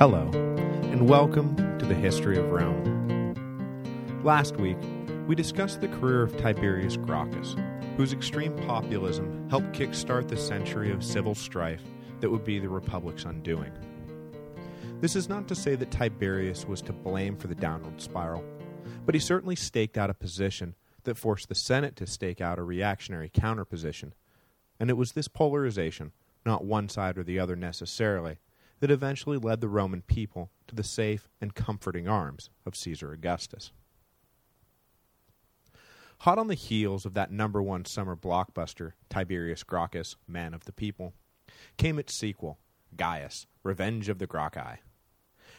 Hello, and welcome to the History of Rome. Last week, we discussed the career of Tiberius Gracchus, whose extreme populism helped kickstart the century of civil strife that would be the Republic's undoing. This is not to say that Tiberius was to blame for the downward spiral, but he certainly staked out a position that forced the Senate to stake out a reactionary counterposition, and it was this polarization, not one side or the other necessarily, that eventually led the Roman people to the safe and comforting arms of Caesar Augustus. Hot on the heels of that number one summer blockbuster, Tiberius Gracchus, Man of the People, came its sequel, Gaius, Revenge of the Gracchi.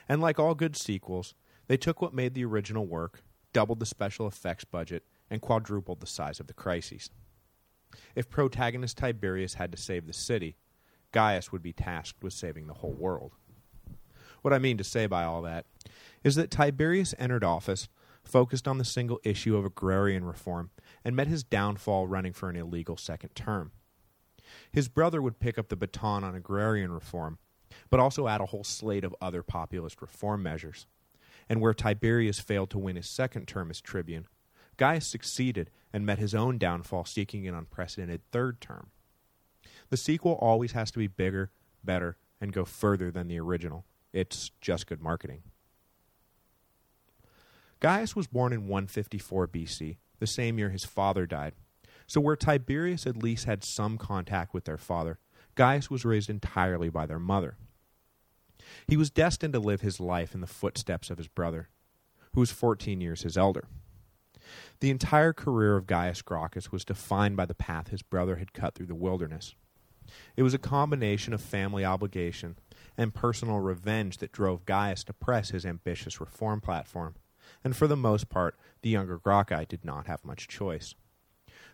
And like all good sequels, they took what made the original work, doubled the special effects budget, and quadrupled the size of the crises. If protagonist Tiberius had to save the city, Gaius would be tasked with saving the whole world. What I mean to say by all that is that Tiberius entered office focused on the single issue of agrarian reform and met his downfall running for an illegal second term. His brother would pick up the baton on agrarian reform, but also add a whole slate of other populist reform measures. And where Tiberius failed to win his second term as tribune, Gaius succeeded and met his own downfall seeking an unprecedented third term. The sequel always has to be bigger, better, and go further than the original. It's just good marketing. Gaius was born in 154 BC, the same year his father died. So where Tiberius at least had some contact with their father, Gaius was raised entirely by their mother. He was destined to live his life in the footsteps of his brother, who was 14 years his elder. The entire career of Gaius Gracchus was defined by the path his brother had cut through the wilderness. It was a combination of family obligation and personal revenge that drove Gaius to press his ambitious reform platform, and for the most part, the younger Gracchi did not have much choice.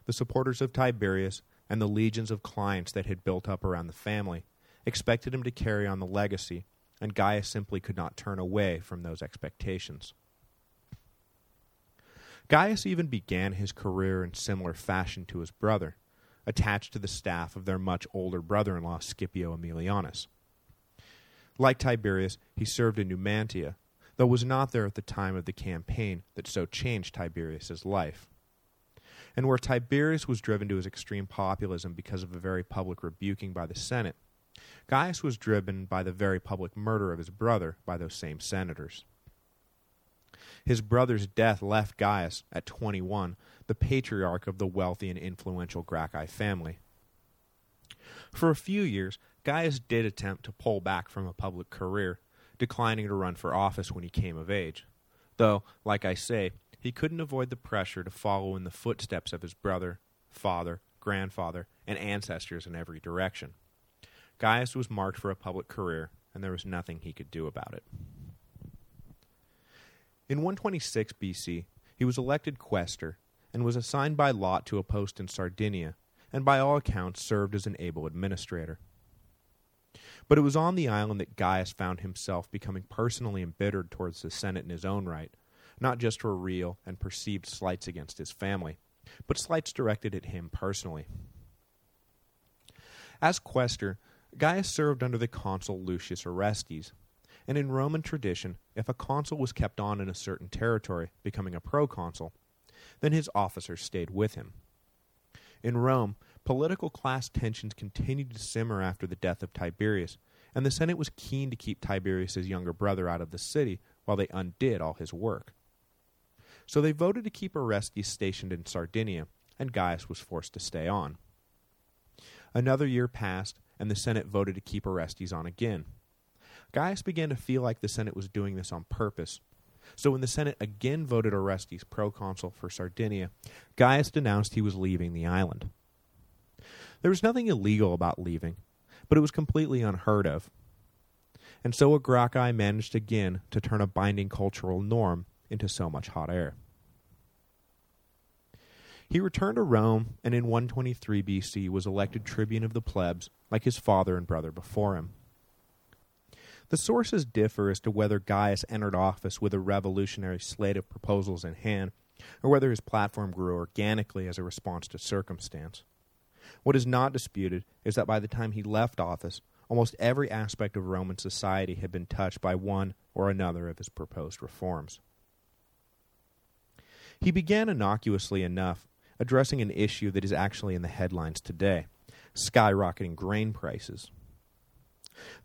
The supporters of Tiberius and the legions of clients that had built up around the family expected him to carry on the legacy, and Gaius simply could not turn away from those expectations. Gaius even began his career in similar fashion to his brother, attached to the staff of their much older brother-in-law Scipio Aemilianus. Like Tiberius, he served in Numantia, though was not there at the time of the campaign that so changed Tiberius's life. And where Tiberius was driven to his extreme populism because of a very public rebuking by the Senate, Gaius was driven by the very public murder of his brother by those same senators. His brother's death left Gaius, at 21, the patriarch of the wealthy and influential Gracchi family. For a few years, Gaius did attempt to pull back from a public career, declining to run for office when he came of age. Though, like I say, he couldn't avoid the pressure to follow in the footsteps of his brother, father, grandfather, and ancestors in every direction. Gaius was marked for a public career, and there was nothing he could do about it. In 126 BC, he was elected quaestor and was assigned by lot to a post in Sardinia, and by all accounts served as an able administrator. But it was on the island that Gaius found himself becoming personally embittered towards the Senate in his own right, not just for real and perceived slights against his family, but slights directed at him personally. As quaestor, Gaius served under the consul Lucius Orestes, and in Roman tradition, if a consul was kept on in a certain territory, becoming a proconsul, then his officers stayed with him. In Rome, political class tensions continued to simmer after the death of Tiberius, and the Senate was keen to keep Tiberius's younger brother out of the city while they undid all his work. So they voted to keep Orestes stationed in Sardinia, and Gaius was forced to stay on. Another year passed, and the Senate voted to keep Orestes on again. Gaius began to feel like the Senate was doing this on purpose. So when the Senate again voted Orestes proconsul for Sardinia, Gaius denounced he was leaving the island. There was nothing illegal about leaving, but it was completely unheard of. And so Gracchi managed again to turn a binding cultural norm into so much hot air. He returned to Rome and in 123 BC was elected tribune of the plebs like his father and brother before him. The sources differ as to whether Gaius entered office with a revolutionary slate of proposals in hand, or whether his platform grew organically as a response to circumstance. What is not disputed is that by the time he left office, almost every aspect of Roman society had been touched by one or another of his proposed reforms. He began innocuously enough, addressing an issue that is actually in the headlines today, skyrocketing grain prices.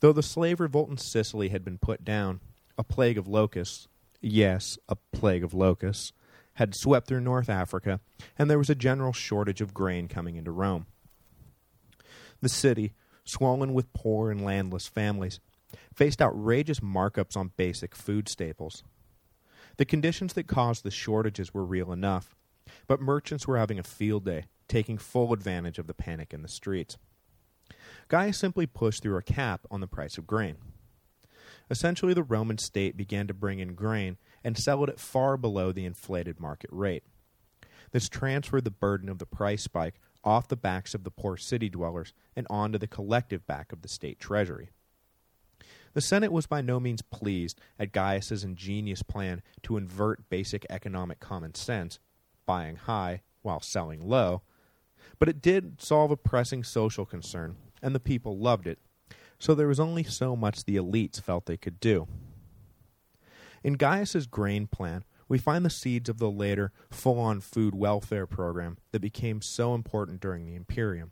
Though the slave revolt in Sicily had been put down, a plague of locusts, yes, a plague of locusts, had swept through North Africa, and there was a general shortage of grain coming into Rome. The city, swollen with poor and landless families, faced outrageous markups on basic food staples. The conditions that caused the shortages were real enough, but merchants were having a field day, taking full advantage of the panic in the streets. Gaius simply pushed through a cap on the price of grain. Essentially, the Roman state began to bring in grain and sell it at far below the inflated market rate. This transferred the burden of the price spike off the backs of the poor city dwellers and onto the collective back of the state treasury. The Senate was by no means pleased at Gaius's ingenious plan to invert basic economic common sense, buying high while selling low, but it did solve a pressing social concern, and the people loved it, so there was only so much the elites felt they could do. In Gaius's grain plan, we find the seeds of the later full-on food welfare program that became so important during the Imperium.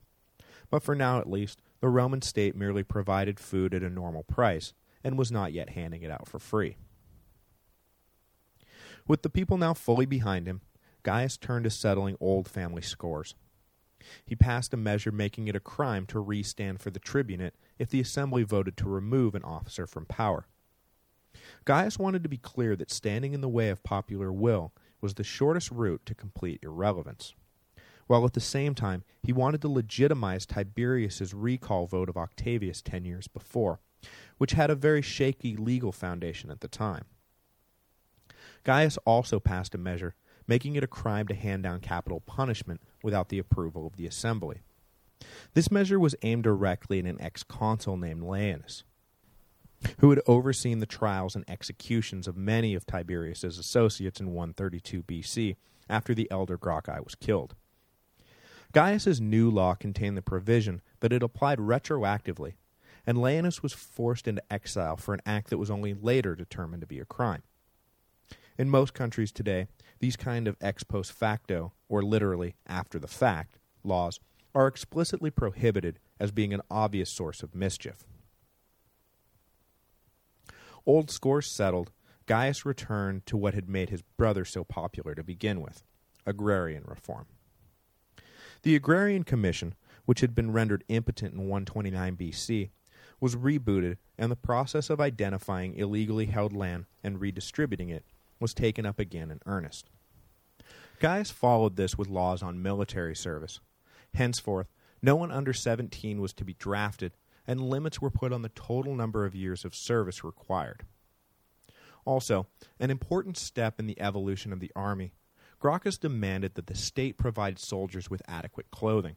But for now at least, the Roman state merely provided food at a normal price, and was not yet handing it out for free. With the people now fully behind him, Gaius turned to settling old family scores. He passed a measure making it a crime to re-stand for the tribunate if the assembly voted to remove an officer from power. Gaius wanted to be clear that standing in the way of popular will was the shortest route to complete irrelevance, while at the same time he wanted to legitimize Tiberius's recall vote of Octavius ten years before, which had a very shaky legal foundation at the time. Gaius also passed a measure making it a crime to hand down capital punishment without the approval of the assembly. This measure was aimed directly at an ex-consul named Laenas who had overseen the trials and executions of many of Tiberius's associates in 132 BC after the elder Gracchi was killed. Gaius's new law contained the provision that it applied retroactively, and Laenas was forced into exile for an act that was only later determined to be a crime. In most countries today, these kind of ex post facto, or literally after the fact, laws are explicitly prohibited as being an obvious source of mischief. Old scores settled, Gaius returned to what had made his brother so popular to begin with, agrarian reform. The Agrarian Commission, which had been rendered impotent in 129 BC, was rebooted and the process of identifying illegally held land and redistributing it was taken up again in earnest. Gaius followed this with laws on military service. Henceforth, no one under 17 was to be drafted and limits were put on the total number of years of service required. Also, an important step in the evolution of the army, Gracchus demanded that the state provide soldiers with adequate clothing.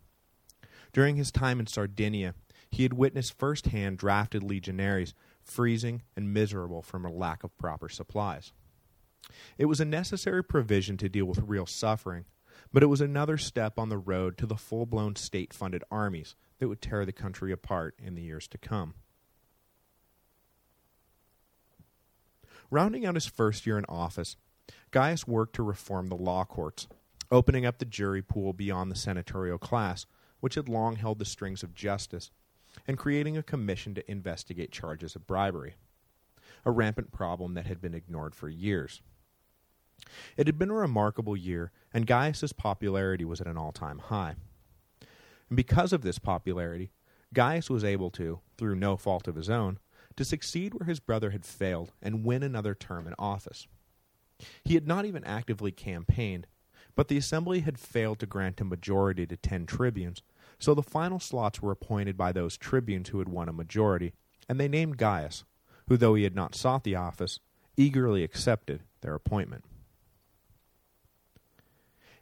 During his time in Sardinia, he had witnessed firsthand drafted legionaries freezing and miserable from a lack of proper supplies. It was a necessary provision to deal with real suffering, but it was another step on the road to the full-blown state-funded armies that would tear the country apart in the years to come. Rounding out his first year in office, Gaius worked to reform the law courts, opening up the jury pool beyond the senatorial class, which had long held the strings of justice, and creating a commission to investigate charges of bribery, a rampant problem that had been ignored for years. It had been a remarkable year, and Gaius's popularity was at an all-time high. And because of this popularity, Gaius was able to, through no fault of his own, to succeed where his brother had failed and win another term in office. He had not even actively campaigned, but the assembly had failed to grant a majority to ten tribunes, so the final slots were appointed by those tribunes who had won a majority, and they named Gaius, who though he had not sought the office, eagerly accepted their appointment.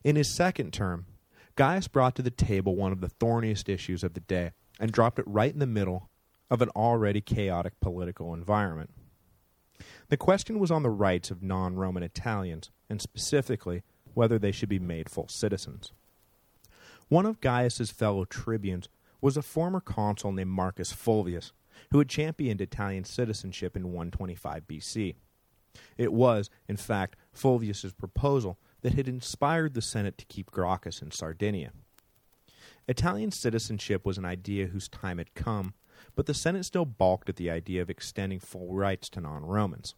In his second term, Gaius brought to the table one of the thorniest issues of the day and dropped it right in the middle of an already chaotic political environment. The question was on the rights of non-Roman Italians, and specifically, whether they should be made full citizens. One of Gaius's fellow tribunes was a former consul named Marcus Fulvius, who had championed Italian citizenship in 125 BC. It was, in fact, Fulvius's proposal that had inspired the Senate to keep Gracchus in Sardinia. Italian citizenship was an idea whose time had come, but the Senate still balked at the idea of extending full rights to non-Romans.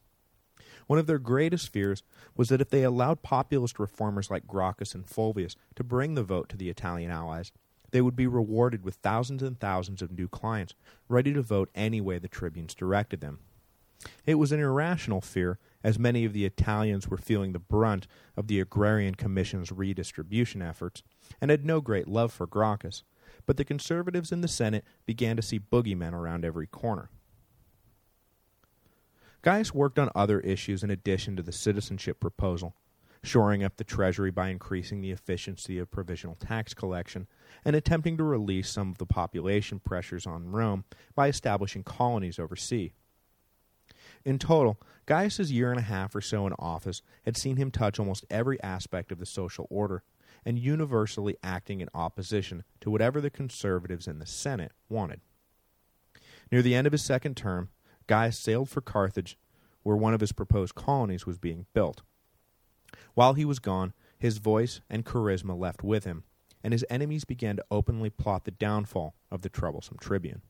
One of their greatest fears was that if they allowed populist reformers like Gracchus and Fulvius to bring the vote to the Italian allies, they would be rewarded with thousands and thousands of new clients, ready to vote any way the tribunes directed them. It was an irrational fear, as many of the Italians were feeling the brunt of the Agrarian Commission's redistribution efforts, and had no great love for Gracchus, but the conservatives in the Senate began to see boogeymen around every corner. Gaius worked on other issues in addition to the citizenship proposal, shoring up the treasury by increasing the efficiency of provisional tax collection, and attempting to release some of the population pressures on Rome by establishing colonies overseas. In total, Gaius's year and a half or so in office had seen him touch almost every aspect of the social order, and universally acting in opposition to whatever the conservatives in the Senate wanted. Near the end of his second term, Gaius sailed for Carthage, where one of his proposed colonies was being built. While he was gone, his voice and charisma left with him, and his enemies began to openly plot the downfall of the troublesome tribune.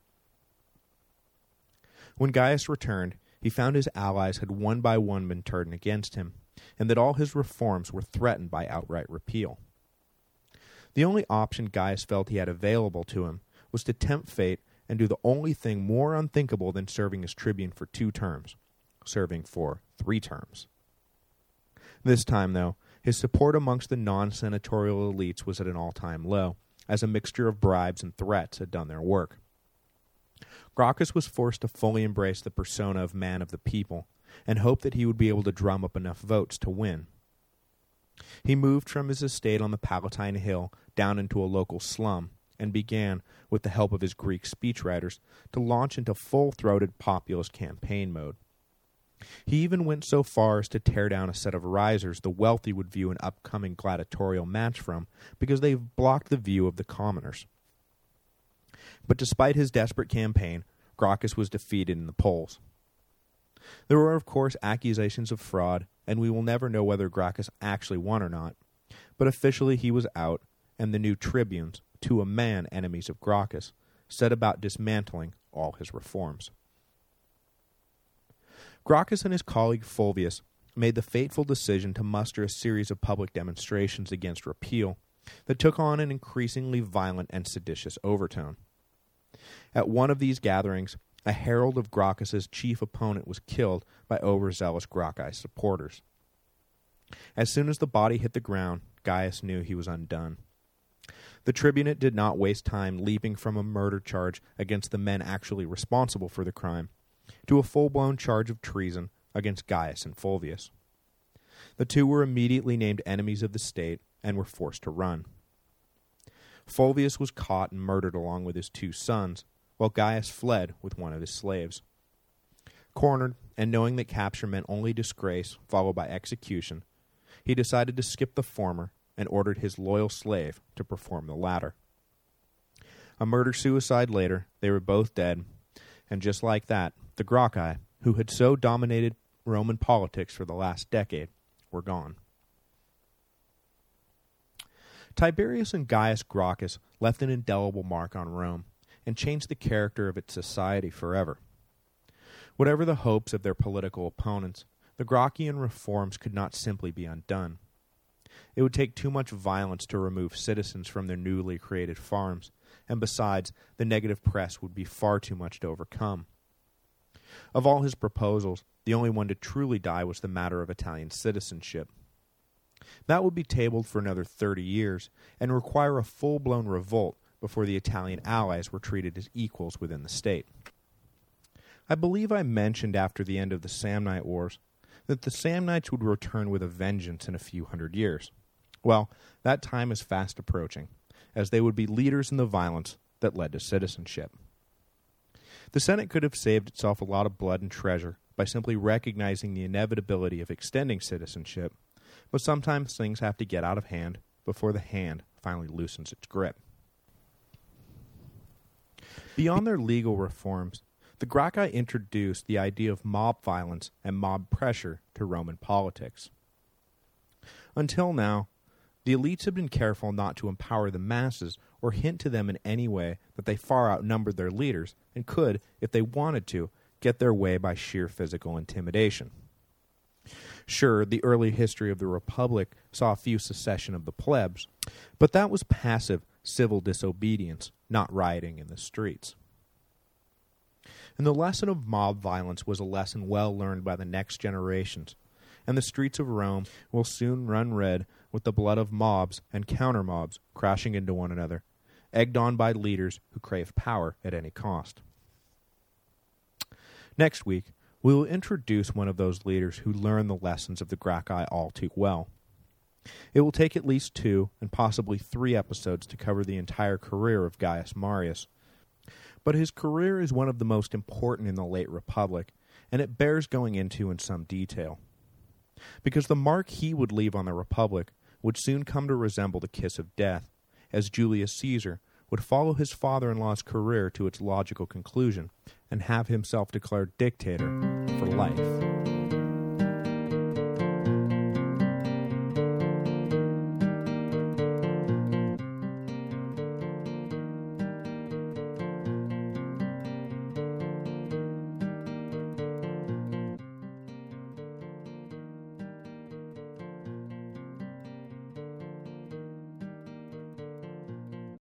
When Gaius returned, he found his allies had one by one been turned against him, and that all his reforms were threatened by outright repeal. The only option Gaius felt he had available to him was to tempt fate and do the only thing more unthinkable than serving as tribune for two terms, serving for three terms. This time, though, his support amongst the non-senatorial elites was at an all-time low, as a mixture of bribes and threats had done their work. Gracchus was forced to fully embrace the persona of man of the people, and hoped that he would be able to drum up enough votes to win. He moved from his estate on the Palatine Hill down into a local slum, and began, with the help of his Greek speechwriters, to launch into full-throated populist campaign mode. He even went so far as to tear down a set of risers the wealthy would view an upcoming gladiatorial match from because they blocked the view of the commoners. But despite his desperate campaign, Gracchus was defeated in the polls. There were of course accusations of fraud, and we will never know whether Gracchus actually won or not, but officially he was out, and the new tribunes, to a man enemies of Gracchus, set about dismantling all his reforms. Gracchus and his colleague Fulvius made the fateful decision to muster a series of public demonstrations against repeal that took on an increasingly violent and seditious overtone. At one of these gatherings, a herald of Gracchus's chief opponent was killed by overzealous Gracchi supporters. As soon as the body hit the ground, Gaius knew he was undone. The tribunate did not waste time leaping from a murder charge against the men actually responsible for the crime to a full-blown charge of treason against Gaius and Fulvius. The two were immediately named enemies of the state and were forced to run. Fulvius was caught and murdered along with his two sons, while Gaius fled with one of his slaves. Cornered, and knowing that capture meant only disgrace followed by execution, he decided to skip the former and ordered his loyal slave to perform the latter. A murder-suicide later, they were both dead, and just like that, the Gracchi, who had so dominated Roman politics for the last decade, were gone. Tiberius and Gaius Gracchus left an indelible mark on Rome and changed the character of its society forever. Whatever the hopes of their political opponents, the Gracchian reforms could not simply be undone. It would take too much violence to remove citizens from their newly created farms, and besides, the negative press would be far too much to overcome. Of all his proposals, the only one to truly die was the matter of Italian citizenship. That would be tabled for another 30 years, and require a full-blown revolt before the Italian allies were treated as equals within the state. I believe I mentioned after the end of the Samnite Wars that the Samnites would return with a vengeance in a few hundred years. Well, that time is fast approaching, as they would be leaders in the violence that led to citizenship. The Senate could have saved itself a lot of blood and treasure by simply recognizing the inevitability of extending citizenship, but sometimes things have to get out of hand before the hand finally loosens its grip. Beyond their legal reforms, the Gracchi introduced the idea of mob violence and mob pressure to Roman politics. Until now, the elites had been careful not to empower the masses or hint to them in any way that they far outnumbered their leaders and could, if they wanted to, get their way by sheer physical intimidation. Sure, the early history of the Republic saw a few secession of the plebs, but that was passive civil disobedience, not rioting in the streets. And the lesson of mob violence was a lesson well learned by the next generations, and the streets of Rome will soon run red with the blood of mobs and counter-mobs crashing into one another, egged on by leaders who crave power at any cost. Next week, we will introduce one of those leaders who learned the lessons of the Gracchi all too well. It will take at least two and possibly three episodes to cover the entire career of Gaius Marius, but his career is one of the most important in the late Republic, and it bears going into in some detail. Because the mark he would leave on the Republic would soon come to resemble the kiss of death, as Julius Caesar would follow his father-in-law's career to its logical conclusion and have himself declared dictator for life.